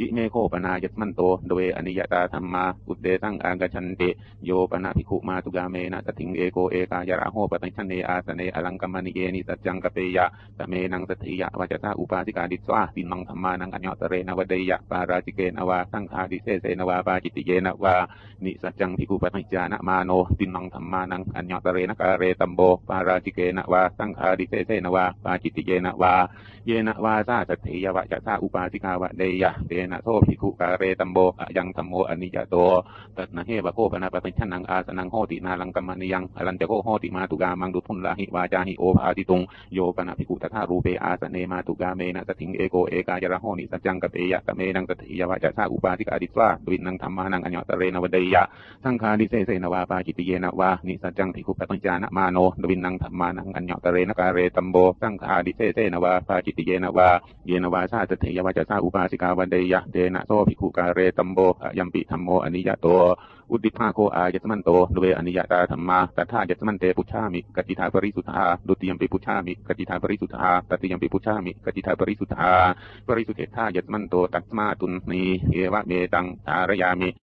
อิเมโคปนายตมันโต โดยอนิยตาธรรมา อุเดตังอากชันเตโยปนาภิกุมาตุกาเมนะตถิงเอโกเอกายราโหปตัญชเนอาสเนอลังกมณีเอนิสัจจังกเปยะตเมนังสติยะวัจตาอุปาสิกาดิสวาตินังธรรมานังอัญญตเรนวเดยะปาราจิเกนวาสังฆาดิเสเสนวาปาจิติเยนวานิสัจจังภิกุปตัญจานะมาโนตินังธรรมานังอัญญตเรนกาเรตัมโบปาราจิเกนวาสังฆาดิเสเสนวาปาจิติเยนวาเยนวาซาสติยวะจตาอุปาสิกาวเดยะเตนะโทภิกุกาเรตัมโบยังธรรมโมอนิยโตตัณเหบะโคปนาปะเป็นชันังอาสนังโหตินาลังกัมมานิยังอลันจะโกโหติมาตุกามังดุทุนลาหิวาจาหิโอภาติตุงโยปนาภิกุตถารูเปอาสเนมาตุกาเมนะสถิงเอโกเอกายระโหนิสัจจังกเปยะกเมนังสติยวะจตาอุปาสิกาดิสวาดุินังธรรมานังอัญญตเรนวเดยะสังฆาดิเสเสนวาปาจิติเยนวานิสัจจังภิกุปตัญจานะมาโนดุินังธรรมานังอัญญตเรนกาเรตัมโบสังฆาดิเสเสนวาปาจิติเยนวาเยนวาชาตเถยวะจตาอุปาสิกาวันเดยยะเดนะโซภิกขุกาเรตัมโบยัมปิธรรมโมอนิยโตอุติภาโคอายตมันโตโดยอนิยตาธรรมาตัทายตมันเตปุชามิกติทาปริสุทธาดุติยมปิปุชามิกติทาปริสุทธาตติยมปิปุชามิกติทาปริสุทธาปริสุทธายตมันโตตัตมาตุนนีเอวะเมตังสารยามิ